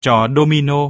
trò domino.